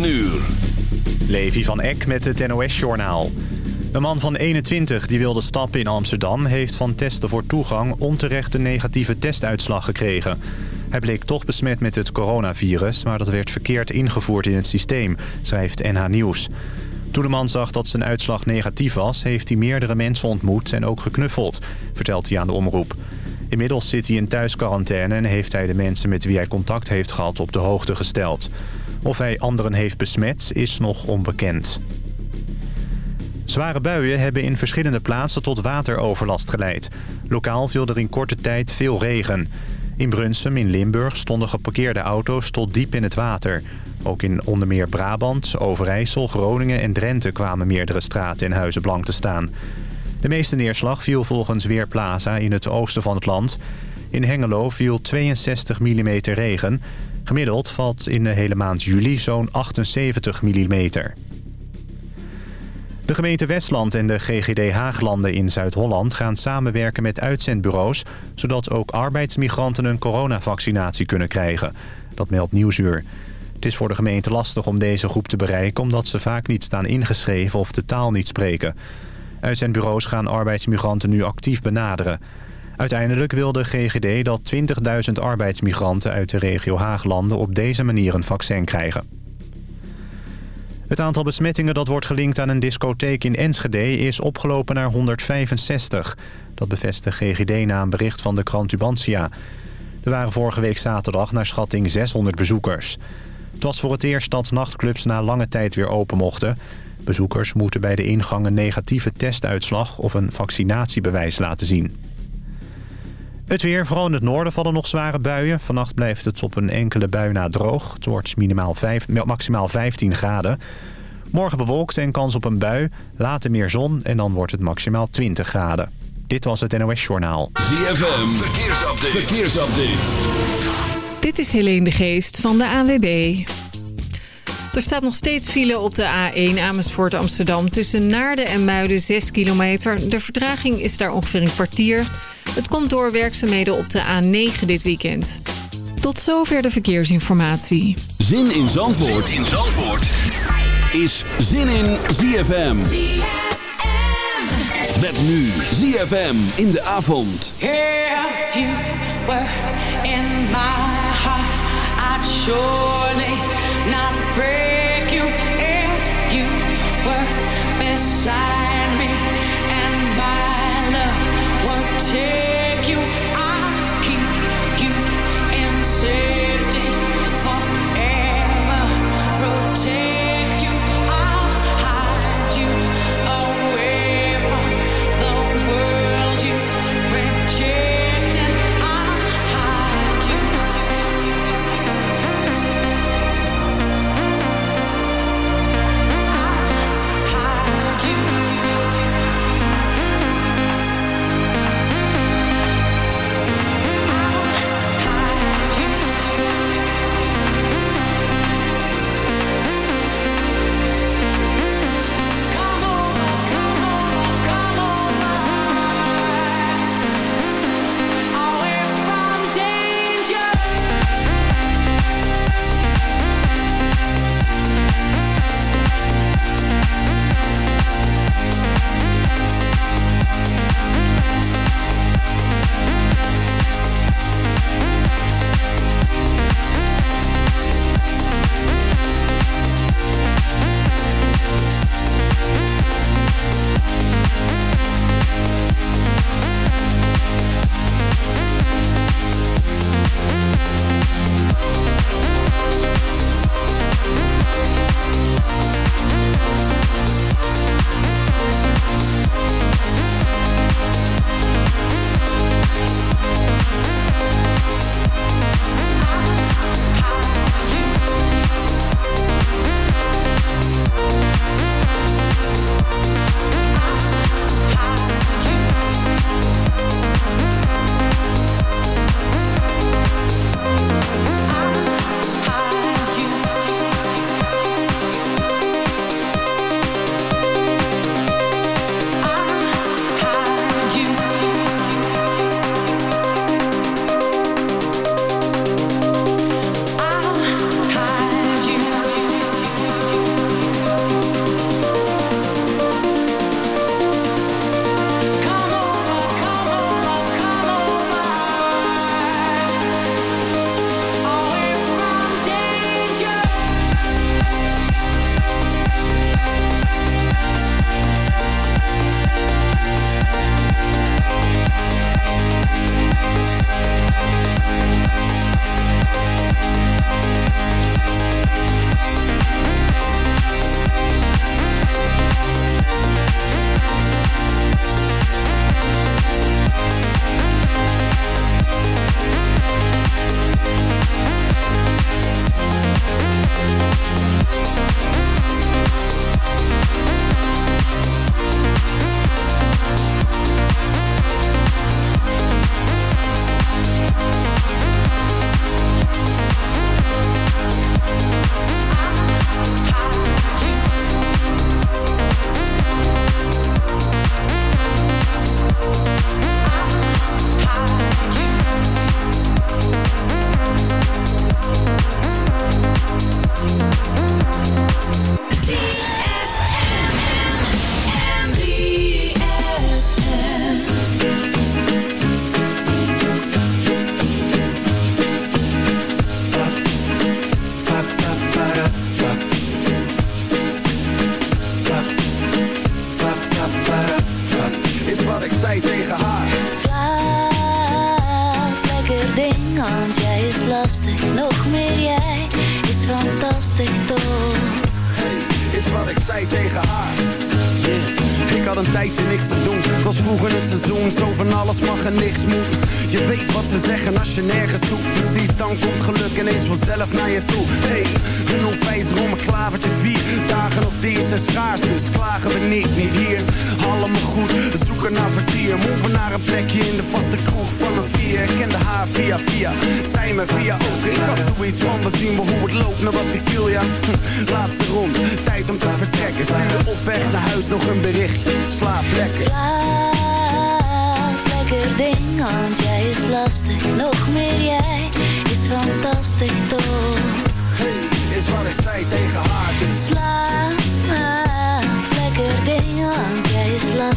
9 uur. Levi van Eck met het NOS-journaal. Een man van 21 die wilde stappen in Amsterdam... heeft van testen voor toegang onterecht een negatieve testuitslag gekregen. Hij bleek toch besmet met het coronavirus... maar dat werd verkeerd ingevoerd in het systeem, schrijft NH Nieuws. Toen de man zag dat zijn uitslag negatief was... heeft hij meerdere mensen ontmoet en ook geknuffeld, vertelt hij aan de omroep. Inmiddels zit hij in thuisquarantaine en heeft hij de mensen met wie hij contact heeft gehad op de hoogte gesteld. Of hij anderen heeft besmet is nog onbekend. Zware buien hebben in verschillende plaatsen tot wateroverlast geleid. Lokaal viel er in korte tijd veel regen. In Brunsum in Limburg stonden geparkeerde auto's tot diep in het water. Ook in onder meer Brabant, Overijssel, Groningen en Drenthe kwamen meerdere straten en huizen blank te staan. De meeste neerslag viel volgens Weerplaza in het oosten van het land. In Hengelo viel 62 mm regen. Gemiddeld valt in de hele maand juli zo'n 78 mm. De gemeente Westland en de GGD Haaglanden in Zuid-Holland gaan samenwerken met uitzendbureaus... zodat ook arbeidsmigranten een coronavaccinatie kunnen krijgen. Dat meldt Nieuwsuur. Het is voor de gemeente lastig om deze groep te bereiken... omdat ze vaak niet staan ingeschreven of de taal niet spreken. Uitzendbureaus gaan arbeidsmigranten nu actief benaderen. Uiteindelijk wil de GGD dat 20.000 arbeidsmigranten uit de regio Haaglanden... op deze manier een vaccin krijgen. Het aantal besmettingen dat wordt gelinkt aan een discotheek in Enschede is opgelopen naar 165. Dat bevestigt GGD na een bericht van de krant Tubantia. Er waren vorige week zaterdag naar schatting 600 bezoekers. Het was voor het eerst dat nachtclubs na lange tijd weer open mochten. Bezoekers moeten bij de ingang een negatieve testuitslag of een vaccinatiebewijs laten zien. Het weer, vooral in het noorden vallen nog zware buien. Vannacht blijft het op een enkele bui na droog. Het wordt minimaal 5, maximaal 15 graden. Morgen bewolkt en kans op een bui. Later meer zon en dan wordt het maximaal 20 graden. Dit was het NOS Journaal. ZFM, verkeersupdate. verkeersupdate. Dit is Helene de Geest van de AWB. Er staat nog steeds file op de A1 Amersfoort Amsterdam... tussen Naarden en Muiden 6 kilometer. De vertraging is daar ongeveer een kwartier... Het komt door werkzaamheden op de A9 dit weekend. Tot zover de verkeersinformatie. Zin in Zandvoort, zin in Zandvoort. is Zin in ZFM. ZFM. Met nu ZFM in de avond. If you were in my heart, I'd surely yes, I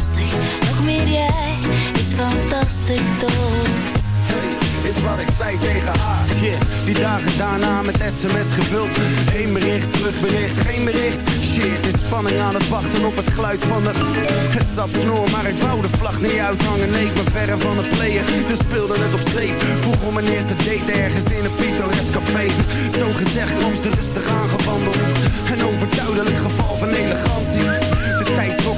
lastig. Nog meer jij is fantastisch toch. is wat ik zei tegen haar. Die dagen daarna met sms gevuld. Eén bericht, terugbericht, geen bericht. Shit, is spanning aan het wachten op het geluid van de... Het zat snor, maar ik wou de vlag niet uithangen. Nee, ik ben verre van het playen, dus speelde het op safe. Vroeg om mijn eerste date ergens in een pittoresk café. Zo gezegd kwam ze rustig aangewandeld. Een overduidelijk geval van elegantie. De tijd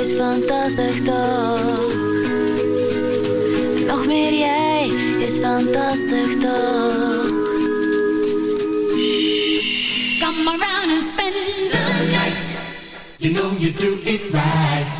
is fantastisch toch. Nog meer jij is fantastisch toch. Come around and spend the night. You know you do it right.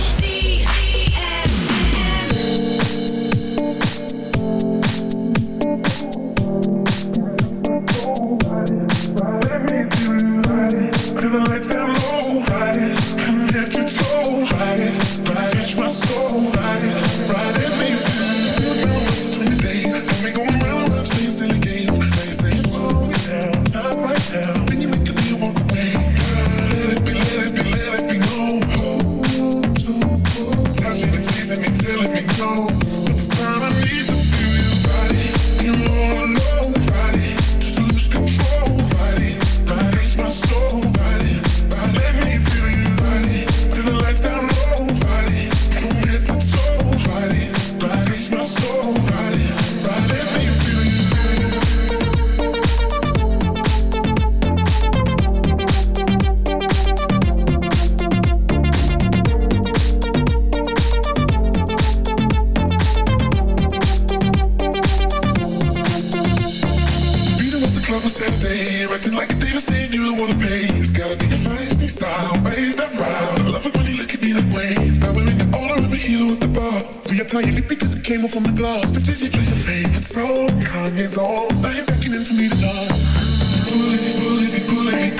You don't wanna pay. It's gotta be your feisty style, raise that round. I love it when you look at me that way. Now we're in the order of a at the bar. Reapply your lip because it came off from the glass. The Disney plays your favorite song, Kanye's on. Now you're beckoning for me to dance.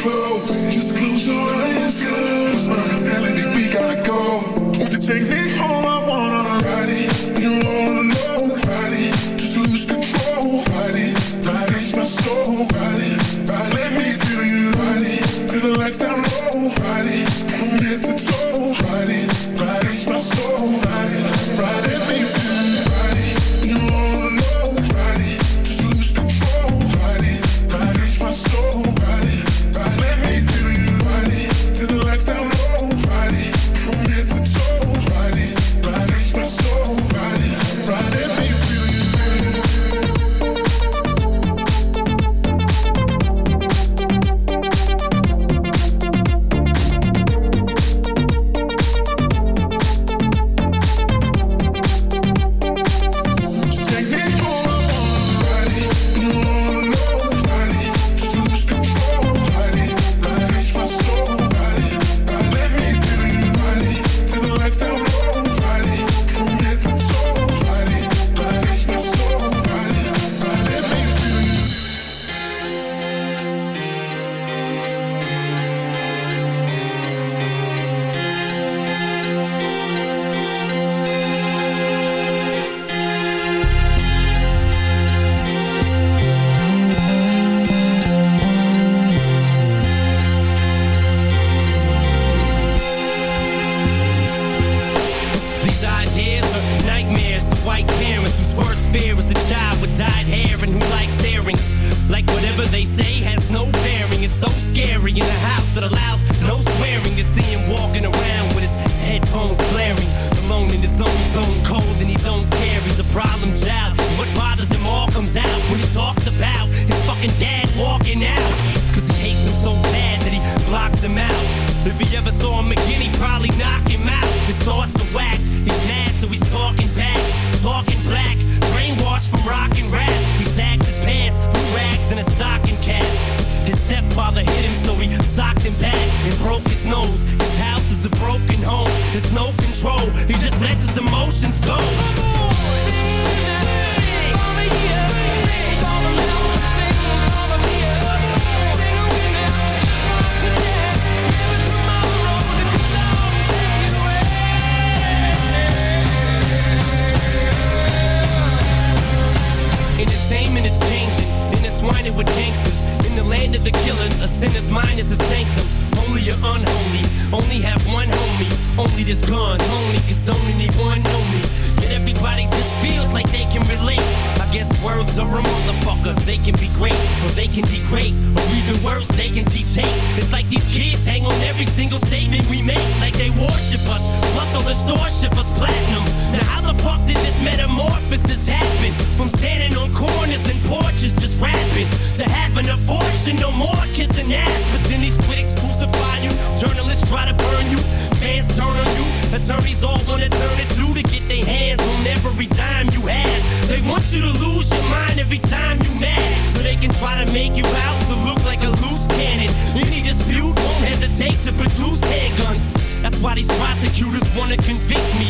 Close. Just close your eyes, girl. Smile telling me we gotta go. Won't you take me wanna turn it to to get their hands on every dime you have. They want you to lose your mind every time you mad, so they can try to make you out to look like a loose cannon. Any dispute won't hesitate to produce handguns. That's why these prosecutors wanna convict me.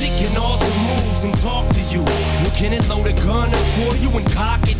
music can alter moves and talk to you. Well, can load a gun up for you and cock it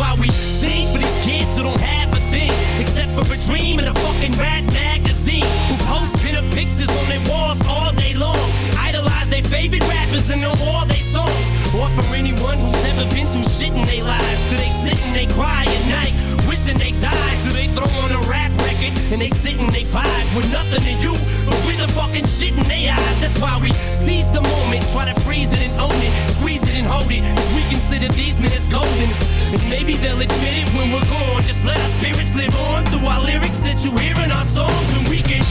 Why we sing for these kids who don't have a thing except for a dream and a fucking rat magazine. Who post pinup pictures on their walls all day long. Idolize their favorite rappers and know all their songs. Or for anyone who's never been through shit in their lives. So they sit and they cry at night, wishing they died. So they throw on a rap record and they sit and they vibe with nothing to you, but with the fucking shit in their eyes. That's why we seize the moment, try to freeze it And maybe they'll admit it when we're gone. Just let our spirits live on through our lyrics that you hear in our songs, and we can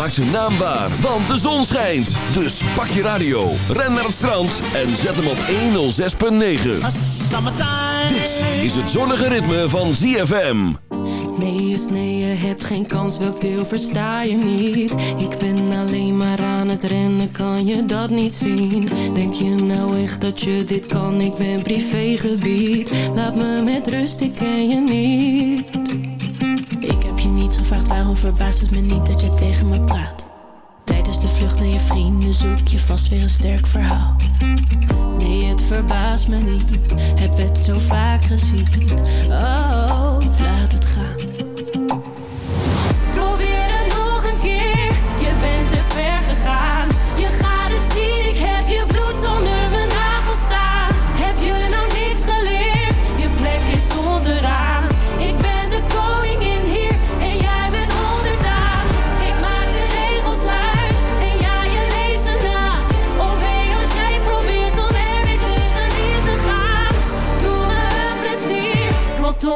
Maak zijn naam waar, want de zon schijnt. Dus pak je radio, ren naar het strand en zet hem op 106.9. Dit is het zonnige ritme van ZFM. Nee is nee, je hebt geen kans, welk deel versta je niet? Ik ben alleen maar aan het rennen, kan je dat niet zien? Denk je nou echt dat je dit kan? Ik ben privégebied, laat me met rust, ik ken je niet waarom verbaast het me niet dat je tegen me praat? Tijdens de vlucht naar je vrienden zoek je vast weer een sterk verhaal. Nee, het verbaast me niet, heb het zo vaak gezien. Oh, laat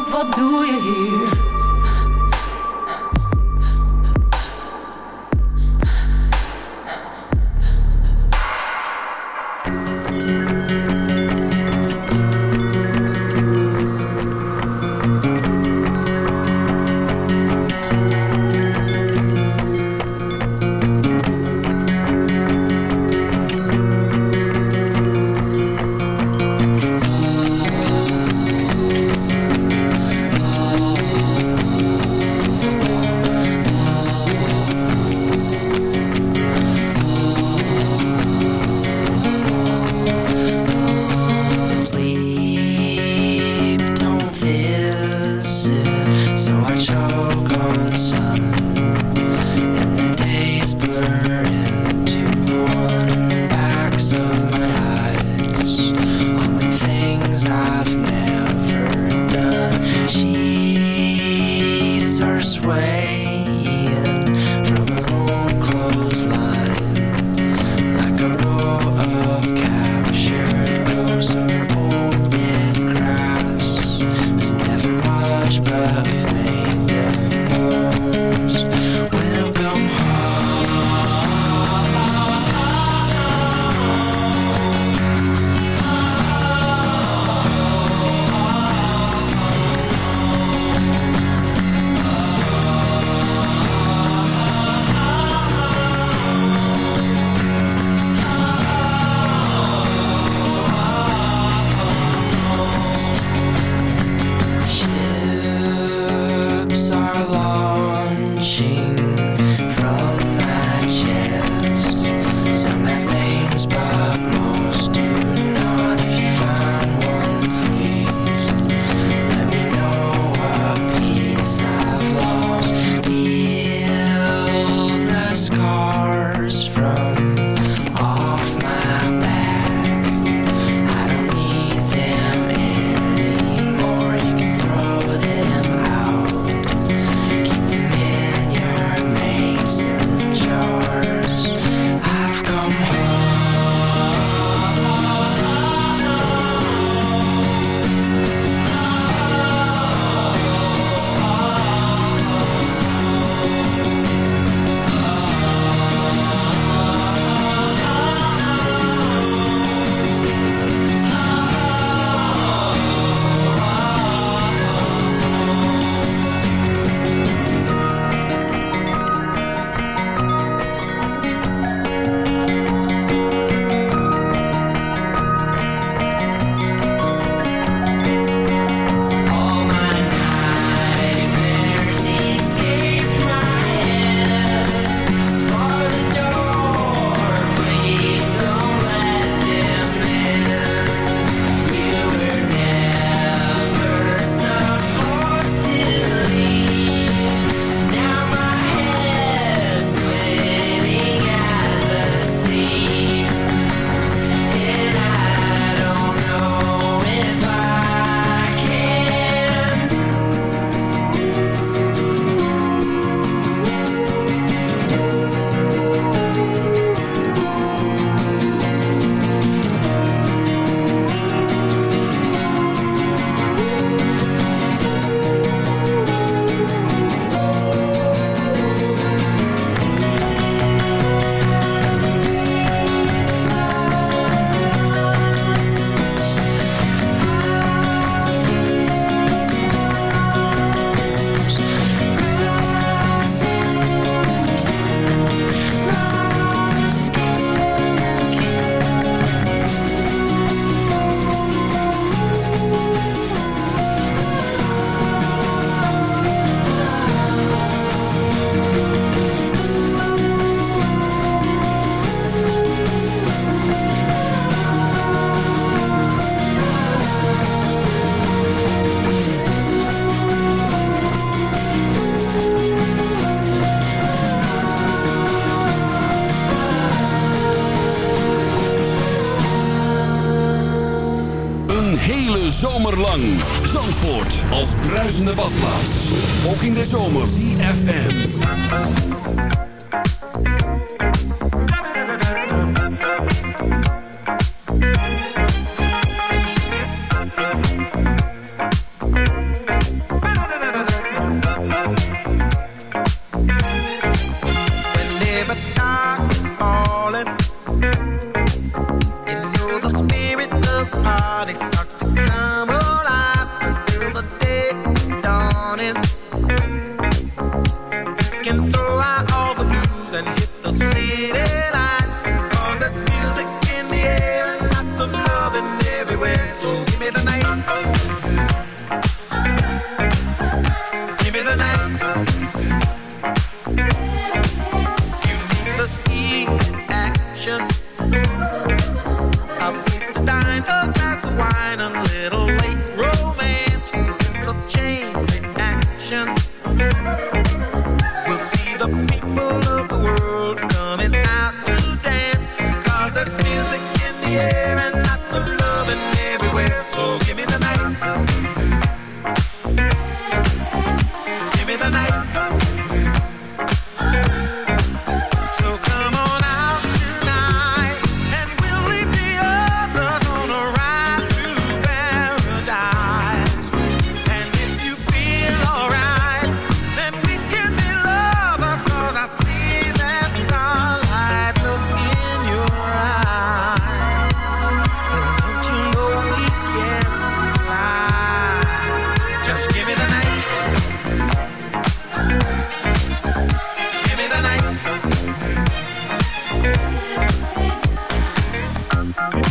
wat doe je hier? persuade. Ook in de zomer. CFM. and go.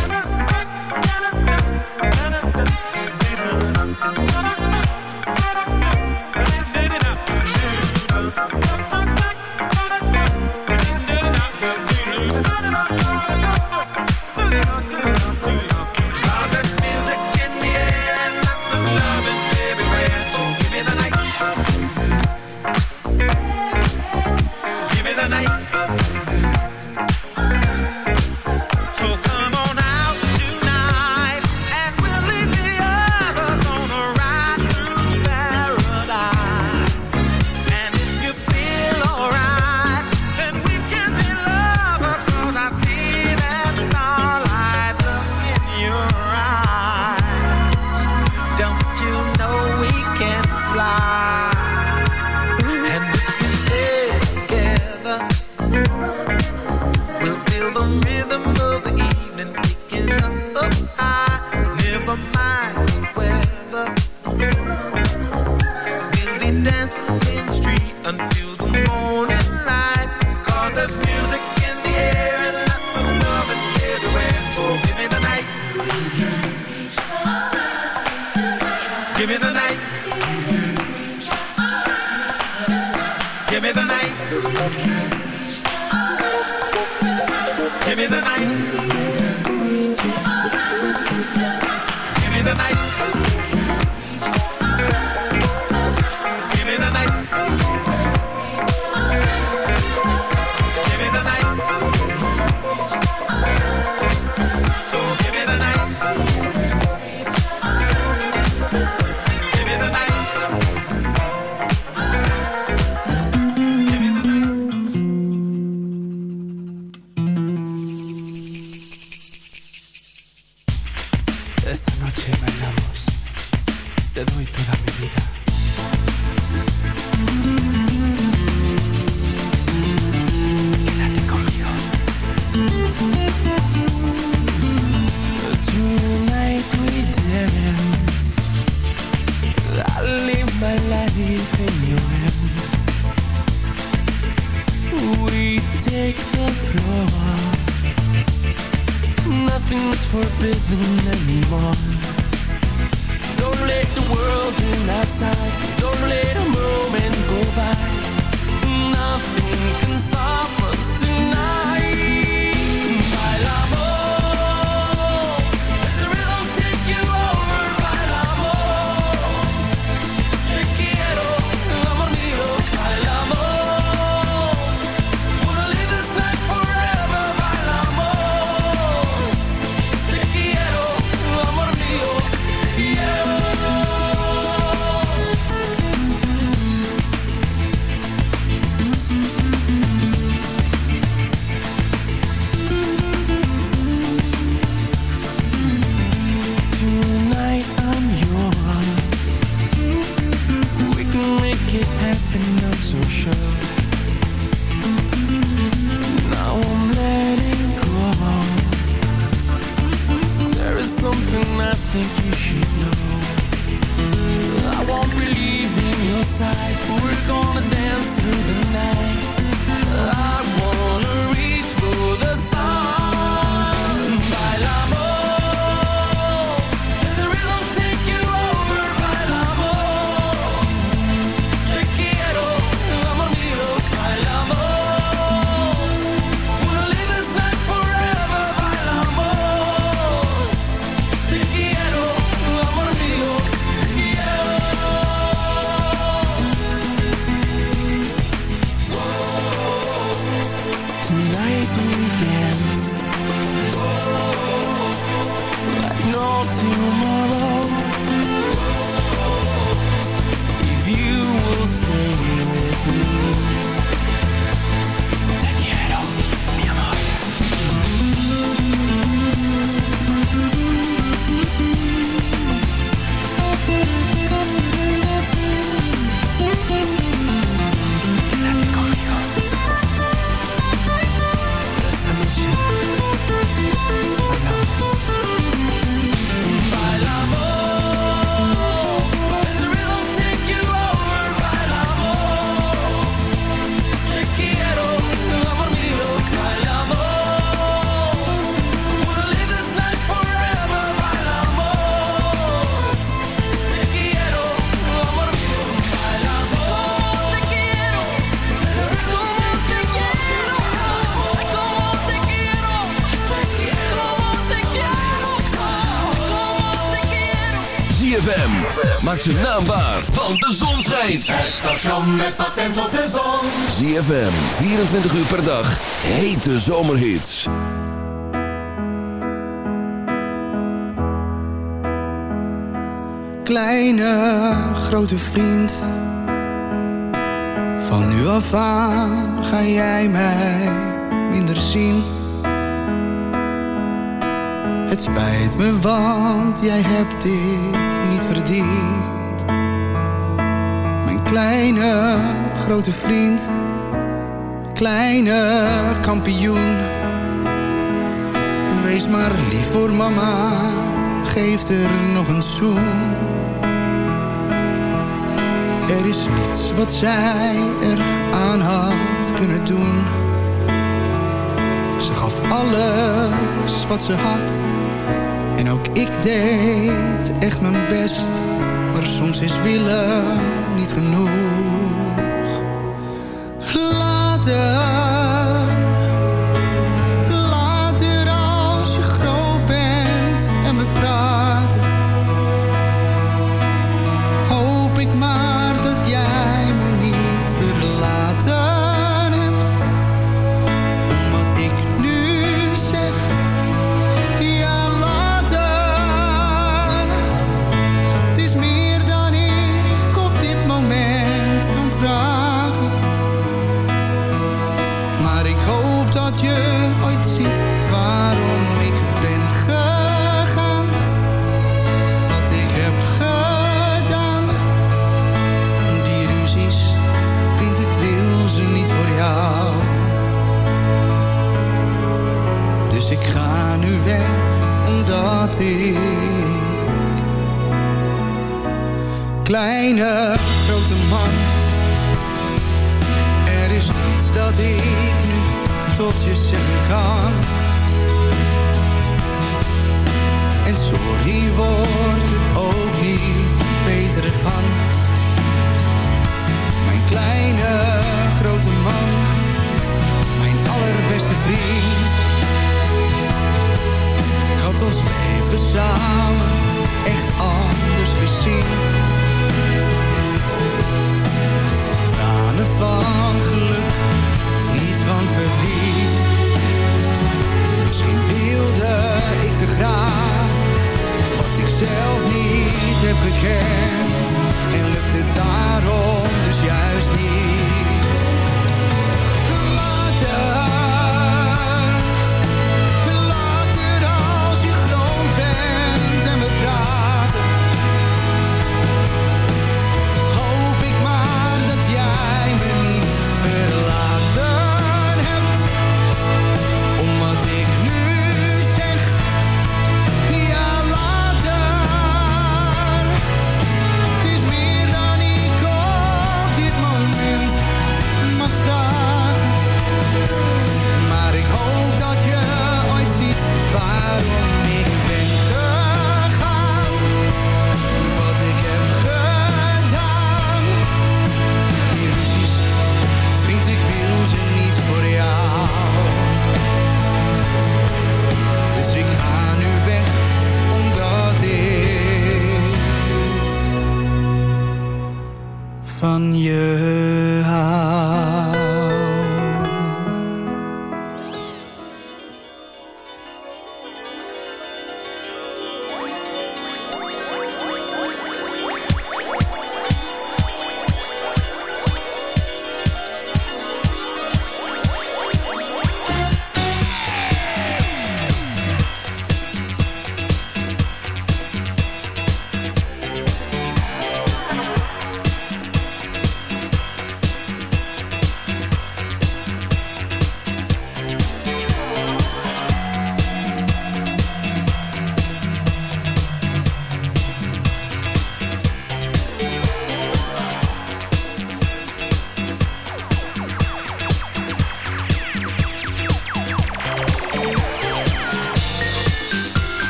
maakt van want de zon schijnt. Het station met patent op de zon. ZFM, 24 uur per dag, hete zomerhits. Kleine, grote vriend. Van nu af aan ga jij mij minder zien. Het spijt me, want jij hebt dit niet verdiend. Mijn kleine, grote vriend. Kleine kampioen. Wees maar lief voor mama. Geef er nog een zoen. Er is niets wat zij er aan had kunnen doen. Ze gaf alles wat ze had en ook ik deed echt mijn best, maar soms is willen niet genoeg. Later. kleine grote man. Er is niets dat ik nu tot je zeggen kan.